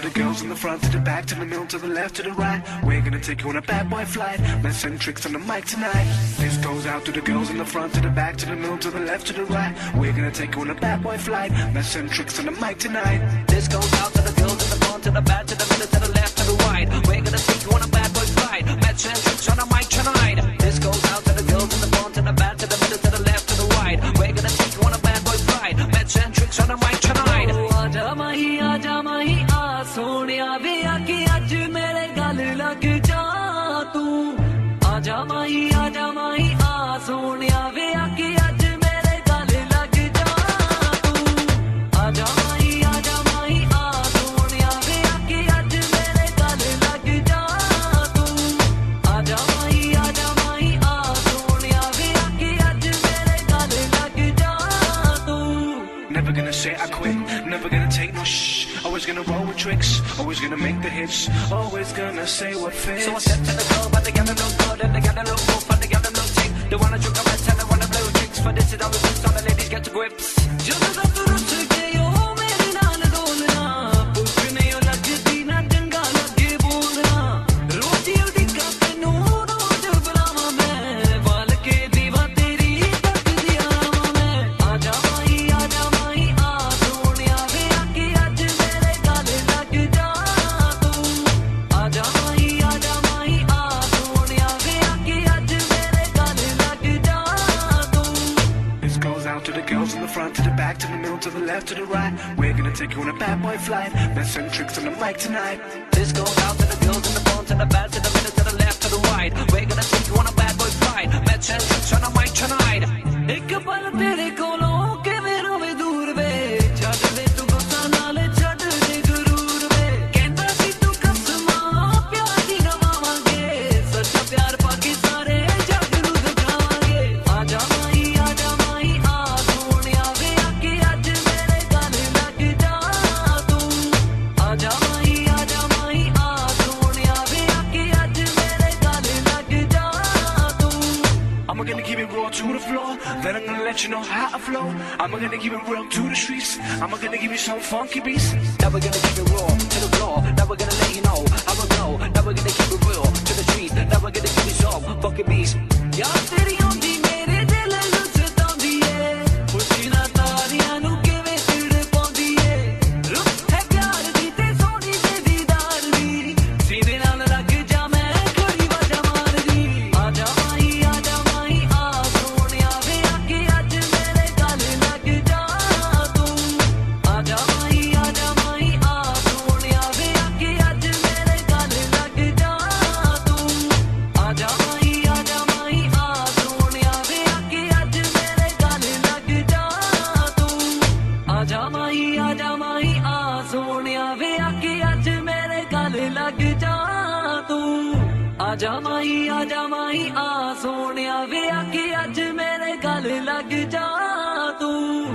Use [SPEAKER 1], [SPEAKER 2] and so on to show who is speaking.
[SPEAKER 1] the girls in the front, to the back, to the middle, to the left, to the right. We're gonna take you on a bad boy flight. Mess and tricks on the mic tonight. This goes out to the girls in the front, to the back, to the middle, to the left, to the right. We're gonna take you on a bad boy flight. Mess and tricks on the mic tonight.
[SPEAKER 2] This goes out to the girls in the front, to the back, to the middle,
[SPEAKER 3] acaba ya
[SPEAKER 1] Never gonna say I quit, never gonna take no shh. Always gonna roll with tricks, always gonna make the hits, always gonna say what fits.
[SPEAKER 2] So I step in the door, but they got a new good, and they got a new wolf, and they got a new tick. They wanna drink a red, and they wanna blow drinks, but this is all the boots, all the ladies get to grips.
[SPEAKER 3] Just as
[SPEAKER 1] I threw the tick. The girls in the front, to the back, to the middle, to the left, to the right. We're gonna take you on a bad boy flight. And tricks on the mic tonight.
[SPEAKER 2] This out to the girls in the front, to the back,
[SPEAKER 1] I'm gonna keep it raw to the floor. Then I'm gonna let you know how I flow. I'm gonna keep it real to the streets. I'm gonna give you some funky beats.
[SPEAKER 2] Now we're gonna keep it raw to the floor. Now we're gonna let you know how I flow. Now we're gonna keep it real to the streets. Now we're gonna give you some funky beats.
[SPEAKER 3] Y'all city. ਮਾਈ, ਆ ਜਾ ਮਾਈ, ਆ ਸੋਹਣਿਆ ਵੇ ਆ ਕੇ ਅੱਜ ਮੇਰੇ ਗਲ ਲੱਗ ਜਾ ਤੂੰ। ਆ ਜਾ ਮਾਈ, ਆ ਜਾ ਮਾਈ, ਆ ਸੋਹਣਿਆ ਵੇ ਆ ਕੇ ਅੱਜ ਮੇਰੇ ਗਲ ਲੱਗ ਜਾ ਤੂੰ।